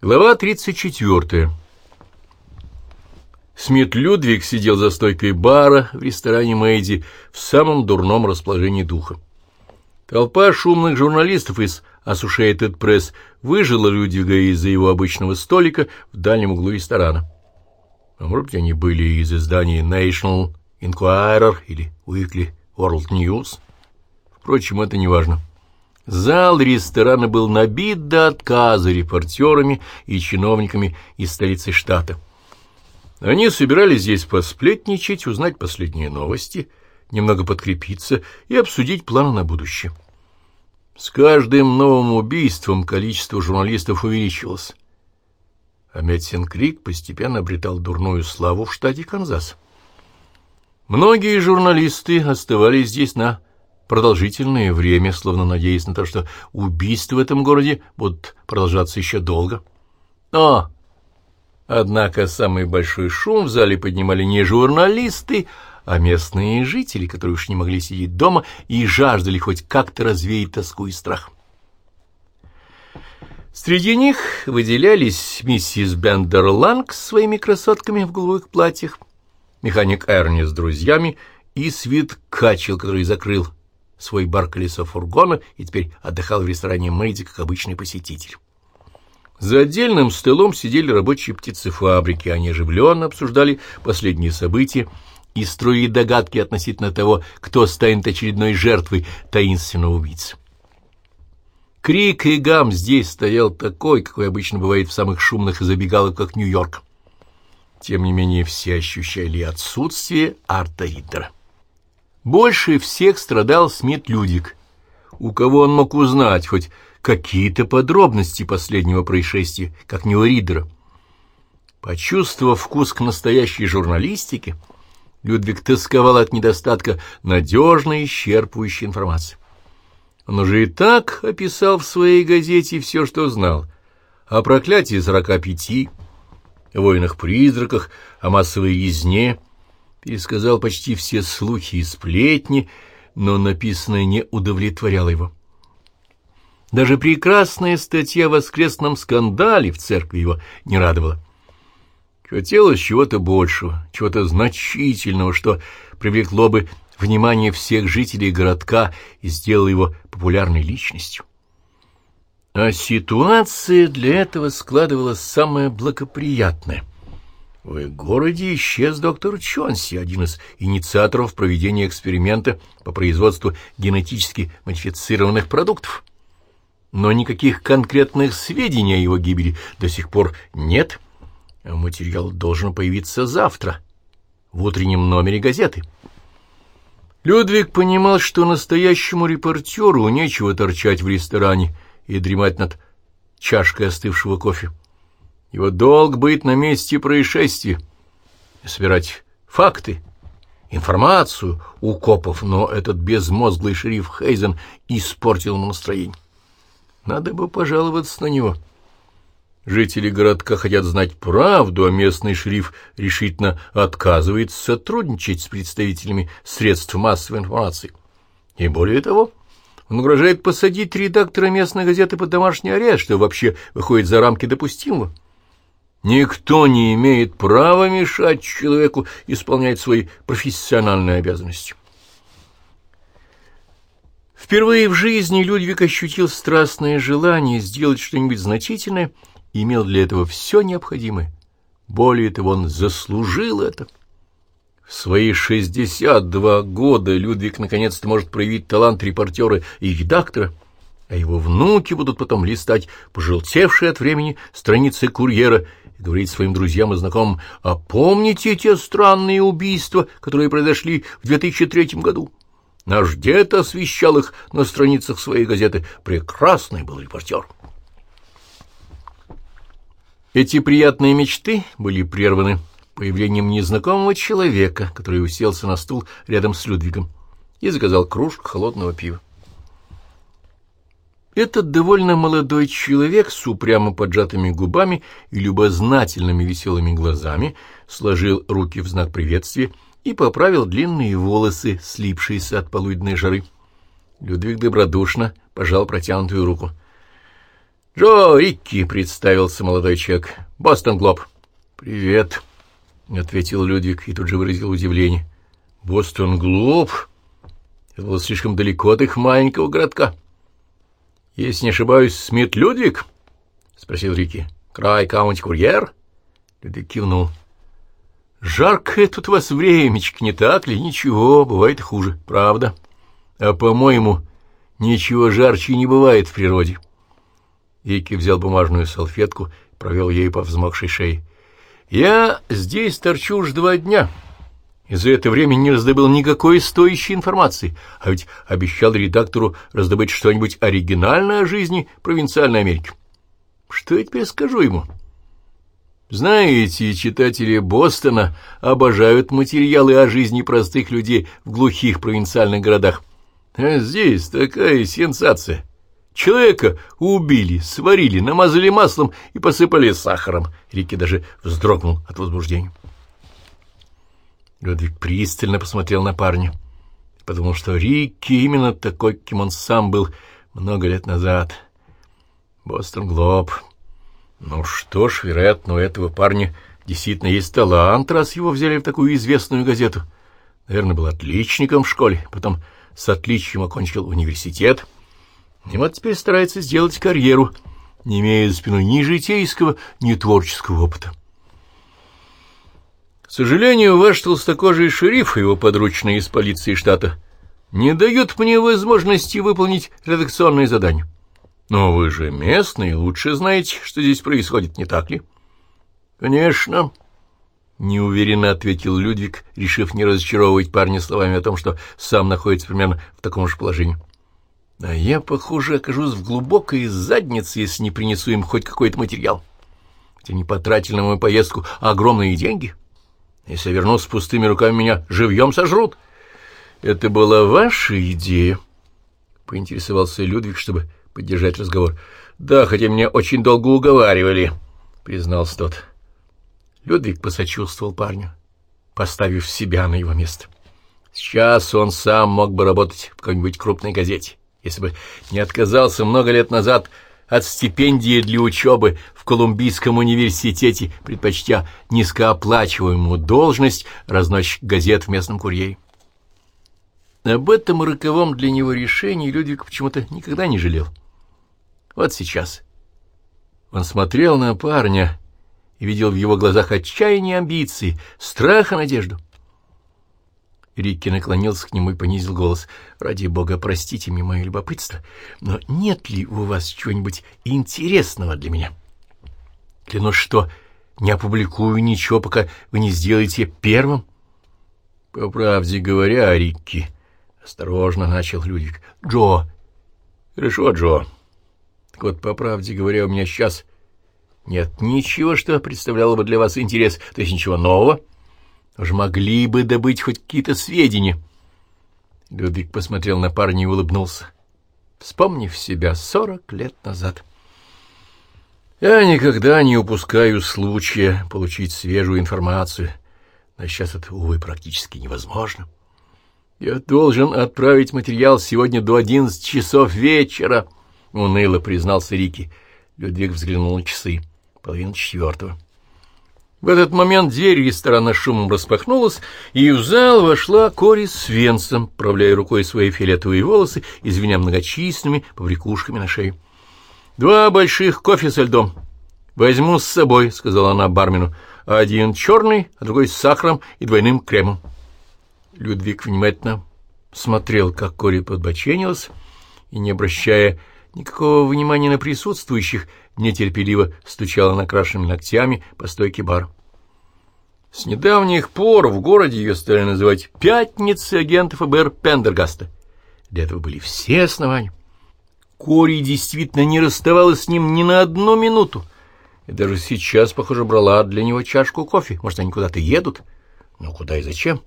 Глава 34. Смит Людвиг сидел за стойкой бара в ресторане Мэйди в самом дурном расположении духа. Толпа шумных журналистов из Associated Press выжила Людвига из-за его обычного столика в дальнем углу ресторана. А может быть, они были из изданий National Enquirer или Weekly World News. Впрочем, это не важно. Зал ресторана был набит до отказа репортерами и чиновниками из столицы штата. Они собирались здесь посплетничать, узнать последние новости, немного подкрепиться и обсудить планы на будущее. С каждым новым убийством количество журналистов увеличивалось, а Мэтсин Крик постепенно обретал дурную славу в штате Канзас. Многие журналисты оставались здесь на продолжительное время, словно надеясь на то, что убийства в этом городе будут продолжаться еще долго. Но, однако, самый большой шум в зале поднимали не журналисты, а местные жители, которые уж не могли сидеть дома и жаждали хоть как-то развеять тоску и страх. Среди них выделялись миссис Бендерланг с своими красотками в голубых платьях, механик Эрни с друзьями и Свит Качел, который закрыл свой бар колесо фургона и теперь отдыхал в ресторане Мэйди как обычный посетитель. За отдельным столом сидели рабочие птицефабрики, они оживленно обсуждали последние события и строили догадки относительно того, кто станет очередной жертвой таинственного убийцы. Крик и гам здесь стоял такой, какой обычно бывает в самых шумных забегаловках Нью-Йорка. Тем не менее, все ощущали отсутствие Арта Риддера. Больше всех страдал Смит Людик, у кого он мог узнать хоть какие-то подробности последнего происшествия, как не у Ридера. Почувствовав вкус к настоящей журналистике, Людвиг тосковал от недостатка надежной исчерпывающей информации. Он уже и так описал в своей газете все, что знал. О проклятии сорока пяти, о воинах-призраках, о массовой резне, пересказал почти все слухи и сплетни, но написанное не удовлетворяло его. Даже прекрасная статья о воскресном скандале в церкви его не радовала. Хотелось чего-то большего, чего-то значительного, что привлекло бы внимание всех жителей городка и сделало его популярной личностью. А ситуация для этого складывалась самая благоприятная — в городе исчез доктор Чонси, один из инициаторов проведения эксперимента по производству генетически модифицированных продуктов. Но никаких конкретных сведений о его гибели до сих пор нет, а материал должен появиться завтра в утреннем номере газеты. Людвиг понимал, что настоящему репортеру нечего торчать в ресторане и дремать над чашкой остывшего кофе. Его долг быть на месте происшествия и собирать факты, информацию у копов, но этот безмозглый шериф Хейзен испортил ему настроение. Надо бы пожаловаться на него. Жители городка хотят знать правду, а местный шериф решительно отказывается сотрудничать с представителями средств массовой информации. И более того, он угрожает посадить редактора местной газеты под домашний арест, что вообще выходит за рамки допустимого. Никто не имеет права мешать человеку исполнять свои профессиональные обязанности. Впервые в жизни Людвиг ощутил страстное желание сделать что-нибудь значительное и имел для этого все необходимое. Более того, он заслужил это. В свои 62 года Людвиг наконец-то может проявить талант репортера и редактора — а его внуки будут потом листать пожелтевшие от времени страницы курьера и говорить своим друзьям и знакомым, а помните те странные убийства, которые произошли в 2003 году? Наш дед освещал их на страницах своей газеты. Прекрасный был репортер. Эти приятные мечты были прерваны появлением незнакомого человека, который уселся на стул рядом с Людвигом и заказал кружку холодного пива. Этот довольно молодой человек с упрямо поджатыми губами и любознательными веселыми глазами сложил руки в знак приветствия и поправил длинные волосы, слипшиеся от полуденной жары. Людвиг добродушно пожал протянутую руку. «Джо Рикки», — представился молодой человек. «Бостон Глоб». «Привет», — ответил Людвиг и тут же выразил удивление. «Бостон Глоб? Это было слишком далеко от их маленького городка». «Если не ошибаюсь, Смит Людвиг?» — спросил Рикки. «Край Каунти Курьер?» Людвиг кивнул. «Жаркое тут у вас времечко, не так ли? Ничего, бывает хуже, правда. А, по-моему, ничего жарче не бывает в природе». Ики взял бумажную салфетку провел ею по взмокшей шее. «Я здесь торчу уж два дня, и за это время не раздобыл никакой стоящей информации, а ведь обещал редактору раздобыть что-нибудь оригинальное о жизни провинциальной Америки. Что я теперь скажу ему?» Знаете, читатели Бостона обожают материалы о жизни простых людей в глухих провинциальных городах. А здесь такая сенсация. Человека убили, сварили, намазали маслом и посыпали сахаром. Рики даже вздрогнул от возбуждения. Людвиг пристально посмотрел на парня. Подумал, что Рикки именно такой, каким он сам был много лет назад. Бостон Глоб. Ну что ж, вероятно, у этого парня действительно есть талант, раз его взяли в такую известную газету. Наверное, был отличником в школе, потом с отличием окончил университет — и вот теперь старается сделать карьеру, не имея за спиной ни житейского, ни творческого опыта. К сожалению, ваш толстокожий шериф и его подручные из полиции штата не дают мне возможности выполнить редакционное задание. Но вы же местный, лучше знаете, что здесь происходит, не так ли? — Конечно, — неуверенно ответил Людвиг, решив не разочаровывать парня словами о том, что сам находится примерно в таком же положении. А я, похоже, окажусь в глубокой заднице, если не принесу им хоть какой-то материал. Хотя не потратили на мою поездку огромные деньги. Если я вернусь с пустыми руками, меня живьем сожрут. Это была ваша идея? Поинтересовался Людвиг, чтобы поддержать разговор. Да, хотя меня очень долго уговаривали, признался тот. Людвиг посочувствовал парню, поставив себя на его место. Сейчас он сам мог бы работать в какой-нибудь крупной газете если бы не отказался много лет назад от стипендии для учебы в Колумбийском университете, предпочтя низкооплачиваемую должность разносчик газет в местном курьере. Об этом роковом для него решении Людвиг почему-то никогда не жалел. Вот сейчас. Он смотрел на парня и видел в его глазах отчаяние амбиции, страх и надежду. Рикки наклонился к нему и понизил голос. «Ради бога, простите мне мое любопытство, но нет ли у вас чего-нибудь интересного для меня? Клянусь, что не опубликую ничего, пока вы не сделаете первым». «По правде говоря, Рикки...» — осторожно начал Людвиг. «Джо...» «Хорошо, Джо. Так вот, по правде говоря, у меня сейчас нет ничего, что представляло бы для вас интерес, то есть ничего нового». Уж могли бы добыть хоть какие-то сведения. Людвиг посмотрел на парня и улыбнулся, вспомнив себя сорок лет назад. Я никогда не упускаю случая получить свежую информацию, но сейчас это, увы, практически невозможно. Я должен отправить материал сегодня до одиннадцати часов вечера, — уныло признался Рики. Людвиг взглянул на часы. Половина четвертого. В этот момент дверь ресторана шумом распахнулась, и в зал вошла Кори Свенсон, правляя рукой свои фиолетовые волосы и звеня многочисленными побрякушками на шее. «Два больших кофе со льдом. Возьму с собой», — сказала она бармену. «Один черный, а другой с сахаром и двойным кремом». Людвиг внимательно смотрел, как Кори подбоченилась, и, не обращая никакого внимания на присутствующих, нетерпеливо стучала накрашенными ногтями по стойке бар. С недавних пор в городе ее стали называть «пятницей агентов ФБР Пендергаста». Для этого были все основания. Кори действительно не расставалась с ним ни на одну минуту, и даже сейчас, похоже, брала для него чашку кофе. Может, они куда-то едут? Но куда и зачем?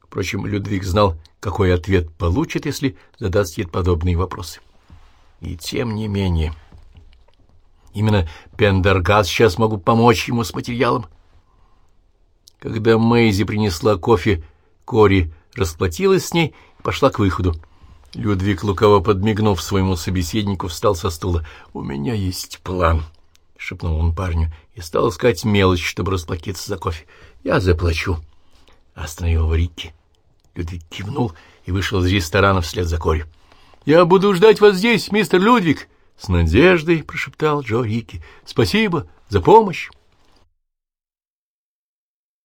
Впрочем, Людвиг знал, какой ответ получит, если задаст ей подобные вопросы. И тем не менее... Именно Пендергас сейчас могут помочь ему с материалом. Когда Мэйзи принесла кофе, Кори расплатилась с ней и пошла к выходу. Людвиг, лукаво подмигнув своему собеседнику, встал со стула. «У меня есть план», — шепнул он парню, и стал искать мелочь, чтобы расплатиться за кофе. «Я заплачу». Остановил его Рикки. Людвиг кивнул и вышел из ресторана вслед за Кори. «Я буду ждать вас здесь, мистер Людвиг!» С надеждой прошептал Джо Рикки. «Спасибо за помощь!»